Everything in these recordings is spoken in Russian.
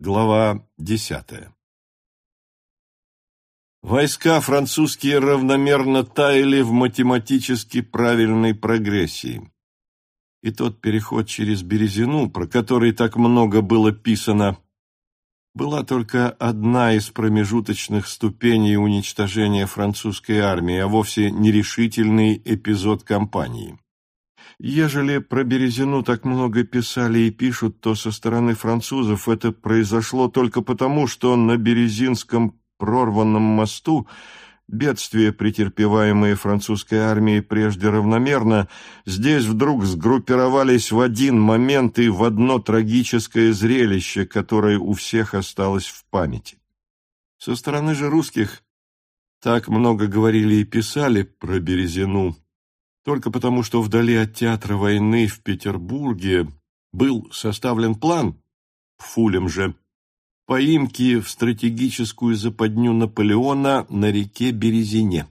Глава десятая Войска французские равномерно таяли в математически правильной прогрессии. И тот переход через Березину, про который так много было писано, была только одна из промежуточных ступеней уничтожения французской армии, а вовсе нерешительный эпизод кампании. Ежели про Березину так много писали и пишут, то со стороны французов это произошло только потому, что на Березинском прорванном мосту бедствия, претерпеваемые французской армией прежде равномерно, здесь вдруг сгруппировались в один момент и в одно трагическое зрелище, которое у всех осталось в памяти. Со стороны же русских так много говорили и писали про Березину, только потому, что вдали от театра войны в Петербурге был составлен план, Фулем же, поимки в стратегическую западню Наполеона на реке Березине.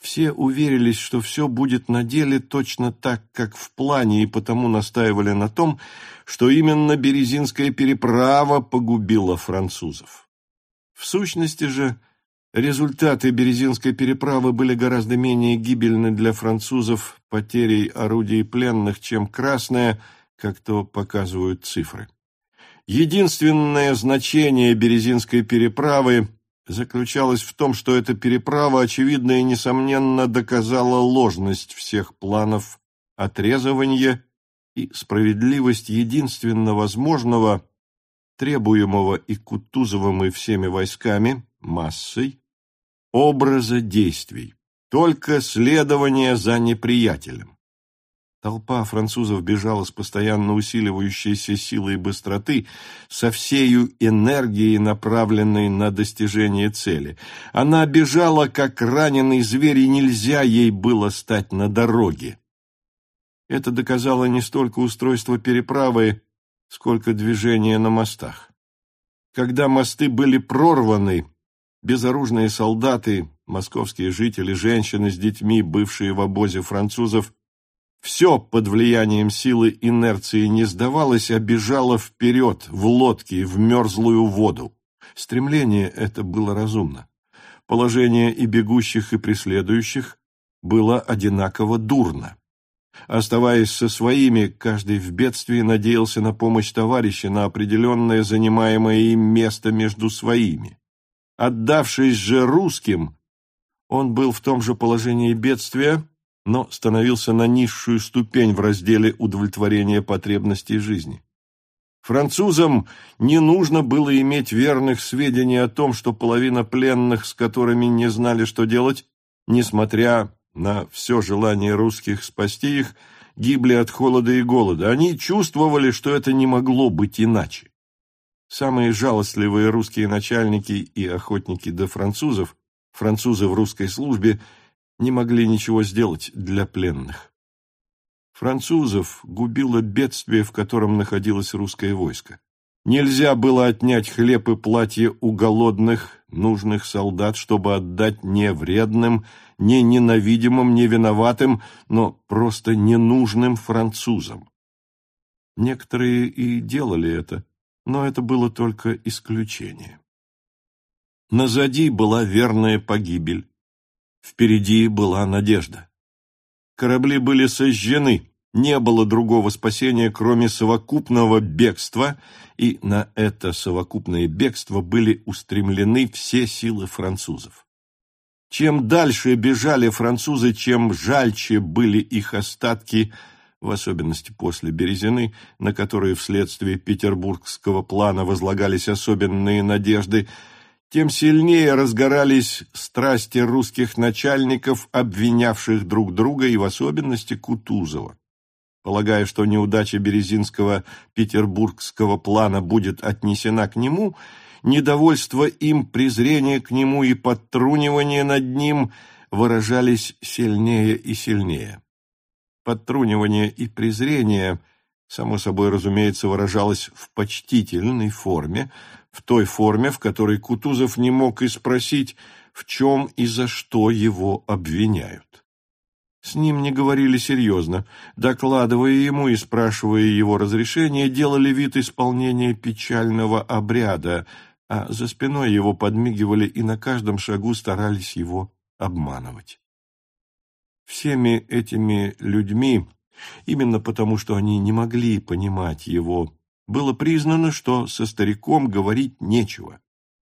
Все уверились, что все будет на деле точно так, как в плане, и потому настаивали на том, что именно Березинская переправа погубила французов. В сущности же, Результаты Березинской переправы были гораздо менее гибельны для французов потерей орудий пленных, чем Красная, как то показывают цифры. Единственное значение Березинской переправы заключалось в том, что эта переправа, очевидно и несомненно, доказала ложность всех планов отрезывания и справедливость единственно возможного, требуемого и Кутузовым и всеми войсками, массой, образа действий, только следование за неприятелем. Толпа французов бежала с постоянно усиливающейся силой быстроты, со всею энергией, направленной на достижение цели. Она бежала, как раненый зверь, и нельзя ей было стать на дороге. Это доказало не столько устройство переправы, сколько движение на мостах. Когда мосты были прорваны, Безоружные солдаты, московские жители, женщины с детьми, бывшие в обозе французов, все под влиянием силы инерции не сдавалось, а бежало вперед, в лодке, в мерзлую воду. Стремление это было разумно. Положение и бегущих, и преследующих было одинаково дурно. Оставаясь со своими, каждый в бедствии надеялся на помощь товарища, на определенное занимаемое им место между своими. Отдавшись же русским, он был в том же положении бедствия, но становился на низшую ступень в разделе удовлетворения потребностей жизни. Французам не нужно было иметь верных сведений о том, что половина пленных, с которыми не знали, что делать, несмотря на все желание русских спасти их, гибли от холода и голода. Они чувствовали, что это не могло быть иначе. Самые жалостливые русские начальники и охотники до французов, французы в русской службе, не могли ничего сделать для пленных. Французов губило бедствие, в котором находилось русское войско. Нельзя было отнять хлеб и платье у голодных, нужных солдат, чтобы отдать не вредным, не ненавидимым, не виноватым, но просто ненужным французам. Некоторые и делали это, но это было только исключение. Назади была верная погибель, впереди была надежда. Корабли были сожжены, не было другого спасения, кроме совокупного бегства, и на это совокупное бегство были устремлены все силы французов. Чем дальше бежали французы, чем жальче были их остатки – в особенности после Березины, на которые вследствие петербургского плана возлагались особенные надежды, тем сильнее разгорались страсти русских начальников, обвинявших друг друга и в особенности Кутузова. Полагая, что неудача Березинского петербургского плана будет отнесена к нему, недовольство им, презрение к нему и подтрунивание над ним выражались сильнее и сильнее. Подтрунивание и презрение, само собой разумеется, выражалось в почтительной форме, в той форме, в которой Кутузов не мог и спросить, в чем и за что его обвиняют. С ним не говорили серьезно, докладывая ему и спрашивая его разрешения, делали вид исполнения печального обряда, а за спиной его подмигивали и на каждом шагу старались его обманывать. Всеми этими людьми, именно потому что они не могли понимать его, было признано, что со стариком говорить нечего,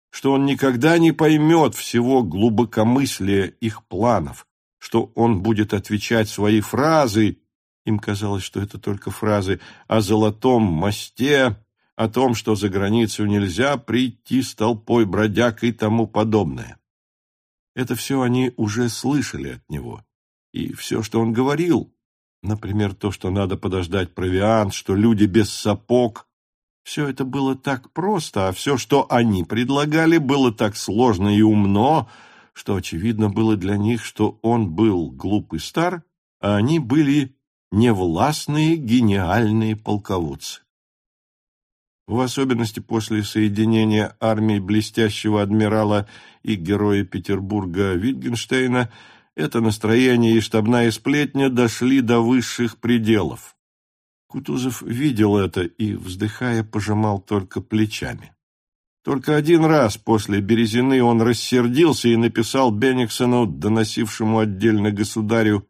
что он никогда не поймет всего глубокомыслия их планов, что он будет отвечать свои фразы, им казалось, что это только фразы о золотом мосте, о том, что за границу нельзя прийти с толпой бродяг и тому подобное. Это все они уже слышали от него. И все, что он говорил, например, то, что надо подождать провиант, что люди без сапог, все это было так просто, а все, что они предлагали, было так сложно и умно, что очевидно было для них, что он был глупый стар, а они были невластные гениальные полководцы. В особенности после соединения армий блестящего адмирала и героя Петербурга Витгенштейна это настроение и штабная сплетня дошли до высших пределов. Кутузов видел это и, вздыхая, пожимал только плечами. Только один раз после Березины он рассердился и написал Бениксону, доносившему отдельно государю,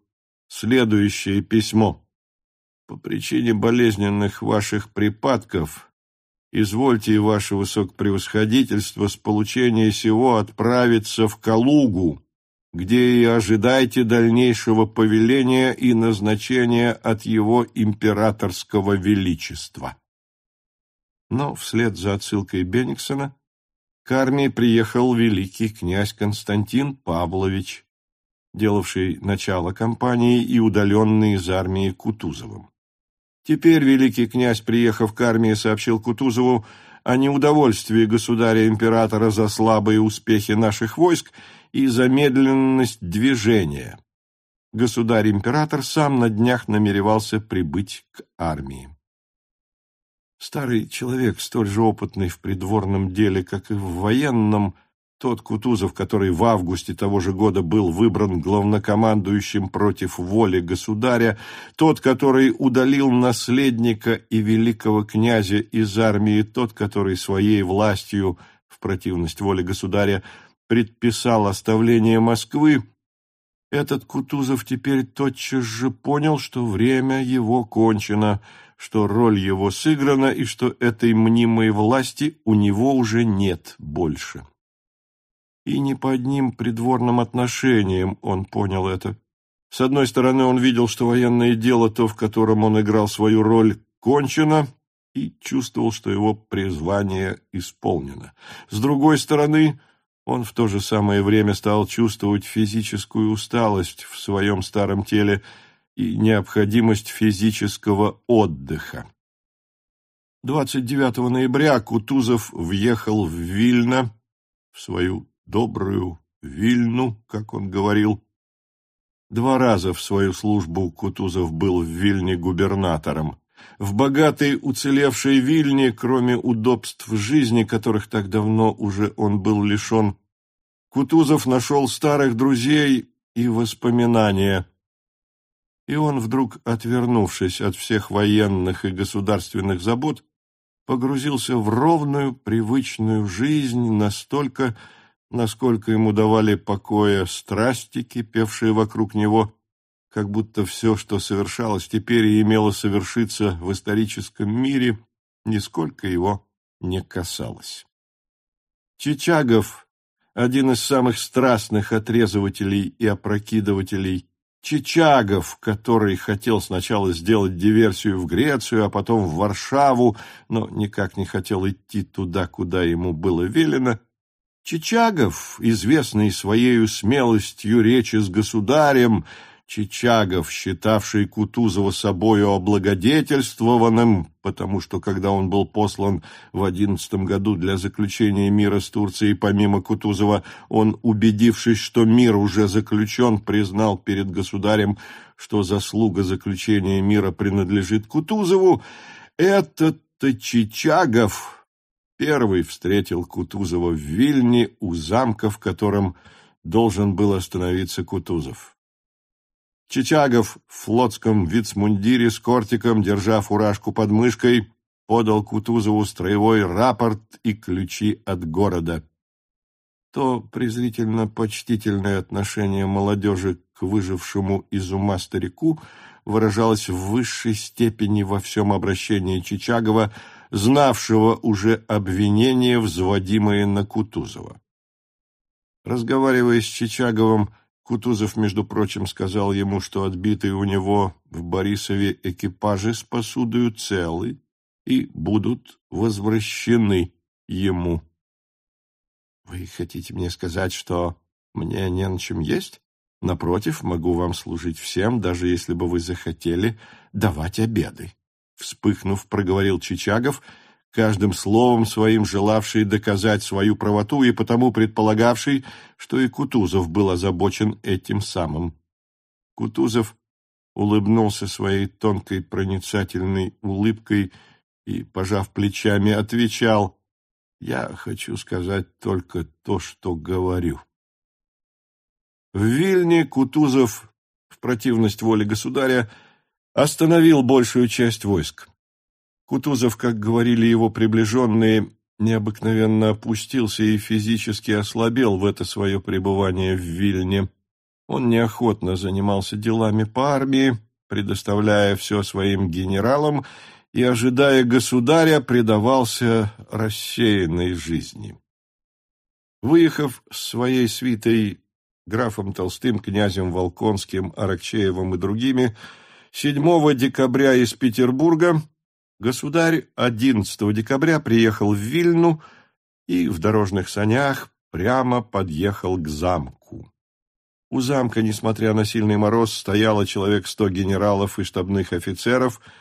следующее письмо. «По причине болезненных ваших припадков извольте ваше высокопревосходительство с получения сего отправиться в Калугу, где и ожидайте дальнейшего повеления и назначения от его императорского величества». Но вслед за отсылкой Бениксона к армии приехал великий князь Константин Павлович, делавший начало кампании и удаленный из армии Кутузовым. Теперь великий князь, приехав к армии, сообщил Кутузову о неудовольствии государя-императора за слабые успехи наших войск и замедленность движения. Государь-император сам на днях намеревался прибыть к армии. Старый человек, столь же опытный в придворном деле, как и в военном, тот Кутузов, который в августе того же года был выбран главнокомандующим против воли государя, тот, который удалил наследника и великого князя из армии, тот, который своей властью, в противность воле государя, предписал оставление Москвы, этот Кутузов теперь тотчас же понял, что время его кончено – что роль его сыграна и что этой мнимой власти у него уже нет больше. И не по одним придворным отношениям он понял это. С одной стороны, он видел, что военное дело, то, в котором он играл свою роль, кончено, и чувствовал, что его призвание исполнено. С другой стороны, он в то же самое время стал чувствовать физическую усталость в своем старом теле – и необходимость физического отдыха. 29 ноября Кутузов въехал в Вильно, в свою добрую Вильну, как он говорил. Два раза в свою службу Кутузов был в Вильне губернатором. В богатой уцелевшей Вильне, кроме удобств жизни, которых так давно уже он был лишен, Кутузов нашел старых друзей и воспоминания – и он вдруг, отвернувшись от всех военных и государственных забот, погрузился в ровную, привычную жизнь настолько, насколько ему давали покоя страсти, кипевшие вокруг него, как будто все, что совершалось теперь и имело совершиться в историческом мире, нисколько его не касалось. Чичагов, один из самых страстных отрезывателей и опрокидывателей Чичагов, который хотел сначала сделать диверсию в Грецию, а потом в Варшаву, но никак не хотел идти туда, куда ему было велено, Чичагов, известный своей смелостью речи с государем, Чичагов, считавший Кутузова собою облагодетельствованным, потому что, когда он был послан в одиннадцатом году для заключения мира с Турцией, помимо Кутузова, он, убедившись, что мир уже заключен, признал перед государем, что заслуга заключения мира принадлежит Кутузову, этот-то Чичагов первый встретил Кутузова в Вильне у замка, в котором должен был остановиться Кутузов. Чичагов в флотском вицмундире с кортиком, держа фуражку под мышкой, подал Кутузову строевой рапорт и ключи от города. То презрительно-почтительное отношение молодежи к выжившему из ума старику выражалось в высшей степени во всем обращении Чичагова, знавшего уже обвинения, взводимые на Кутузова. Разговаривая с Чичаговым, Кутузов, между прочим, сказал ему, что отбитые у него в Борисове экипажи с посудою целы и будут возвращены ему. Вы хотите мне сказать, что мне не на чем есть? Напротив, могу вам служить всем, даже если бы вы захотели давать обеды. Вспыхнув, проговорил Чичагов, каждым словом своим желавший доказать свою правоту и потому предполагавший, что и Кутузов был озабочен этим самым. Кутузов улыбнулся своей тонкой проницательной улыбкой и, пожав плечами, отвечал я хочу сказать только то, что говорю. В Вильне Кутузов, в противность воле государя, остановил большую часть войск. Кутузов, как говорили его приближенные, необыкновенно опустился и физически ослабел в это свое пребывание в Вильне. Он неохотно занимался делами по армии, предоставляя все своим генералам и, ожидая государя, предавался рассеянной жизни. Выехав с своей свитой графом Толстым, князем Волконским, Аракчеевым и другими, 7 декабря из Петербурга государь 11 декабря приехал в Вильну и в дорожных санях прямо подъехал к замку. У замка, несмотря на сильный мороз, стояло человек сто генералов и штабных офицеров –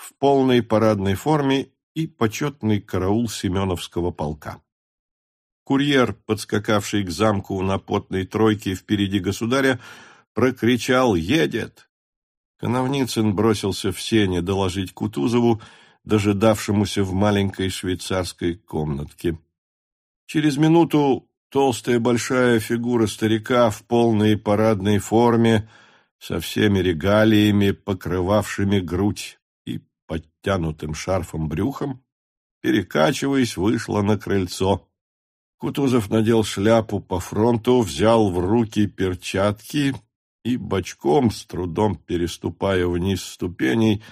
в полной парадной форме и почетный караул Семеновского полка. Курьер, подскакавший к замку на потной тройке впереди государя, прокричал «Едет!». Коновницын бросился в сене доложить Кутузову, дожидавшемуся в маленькой швейцарской комнатке. Через минуту толстая большая фигура старика в полной парадной форме со всеми регалиями, покрывавшими грудь, подтянутым шарфом брюхом, перекачиваясь, вышла на крыльцо. Кутузов надел шляпу по фронту, взял в руки перчатки и бочком, с трудом переступая вниз ступеней,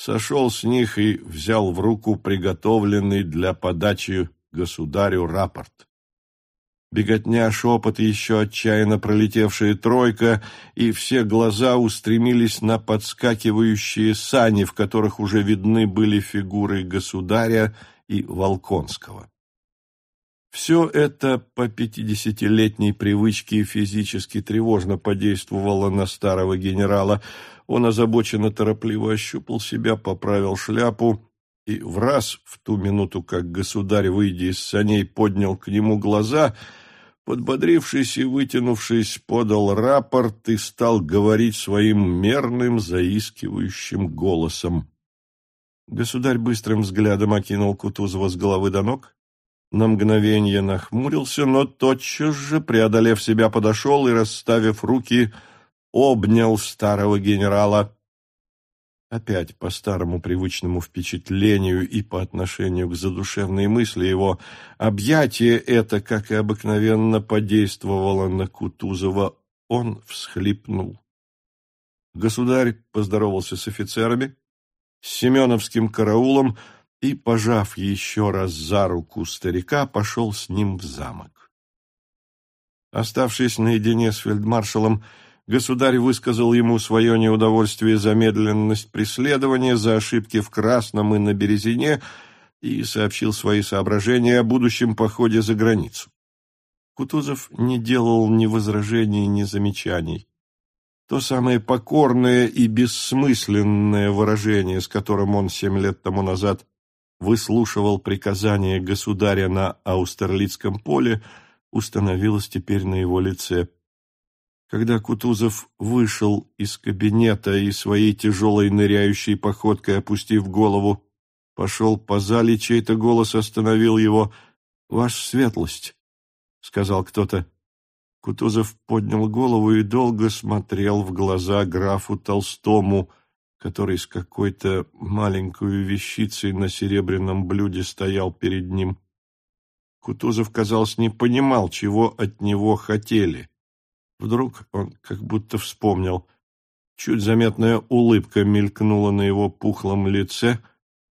сошел с них и взял в руку приготовленный для подачи государю рапорт. Беготня, шепот, еще отчаянно пролетевшая тройка, и все глаза устремились на подскакивающие сани, в которых уже видны были фигуры государя и Волконского. Все это по пятидесятилетней привычке физически тревожно подействовало на старого генерала. Он озабоченно торопливо ощупал себя, поправил шляпу и в раз, в ту минуту, как государь, выйдя из саней, поднял к нему глаза — подбодрившись и вытянувшись, подал рапорт и стал говорить своим мерным, заискивающим голосом. Государь быстрым взглядом окинул Кутузова с головы до ног, на мгновение нахмурился, но тотчас же, преодолев себя, подошел и, расставив руки, обнял старого генерала. Опять по старому привычному впечатлению и по отношению к задушевной мысли его, объятие это, как и обыкновенно, подействовало на Кутузова. Он всхлипнул. Государь поздоровался с офицерами, с Семеновским караулом и, пожав еще раз за руку старика, пошел с ним в замок. Оставшись наедине с фельдмаршалом, Государь высказал ему свое неудовольствие за медленность преследования, за ошибки в Красном и на Березине и сообщил свои соображения о будущем походе за границу. Кутузов не делал ни возражений, ни замечаний. То самое покорное и бессмысленное выражение, с которым он семь лет тому назад выслушивал приказания государя на Аустерлицком поле, установилось теперь на его лице – когда Кутузов вышел из кабинета и своей тяжелой ныряющей походкой, опустив голову, пошел по зале, чей-то голос остановил его. «Ваша светлость», — сказал кто-то. Кутузов поднял голову и долго смотрел в глаза графу Толстому, который с какой-то маленькой вещицей на серебряном блюде стоял перед ним. Кутузов, казалось, не понимал, чего от него хотели. Вдруг он как будто вспомнил. Чуть заметная улыбка мелькнула на его пухлом лице,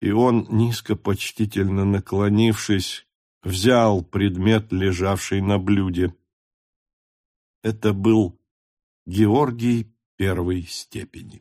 и он, низко почтительно наклонившись, взял предмет, лежавший на блюде. Это был Георгий первой степени.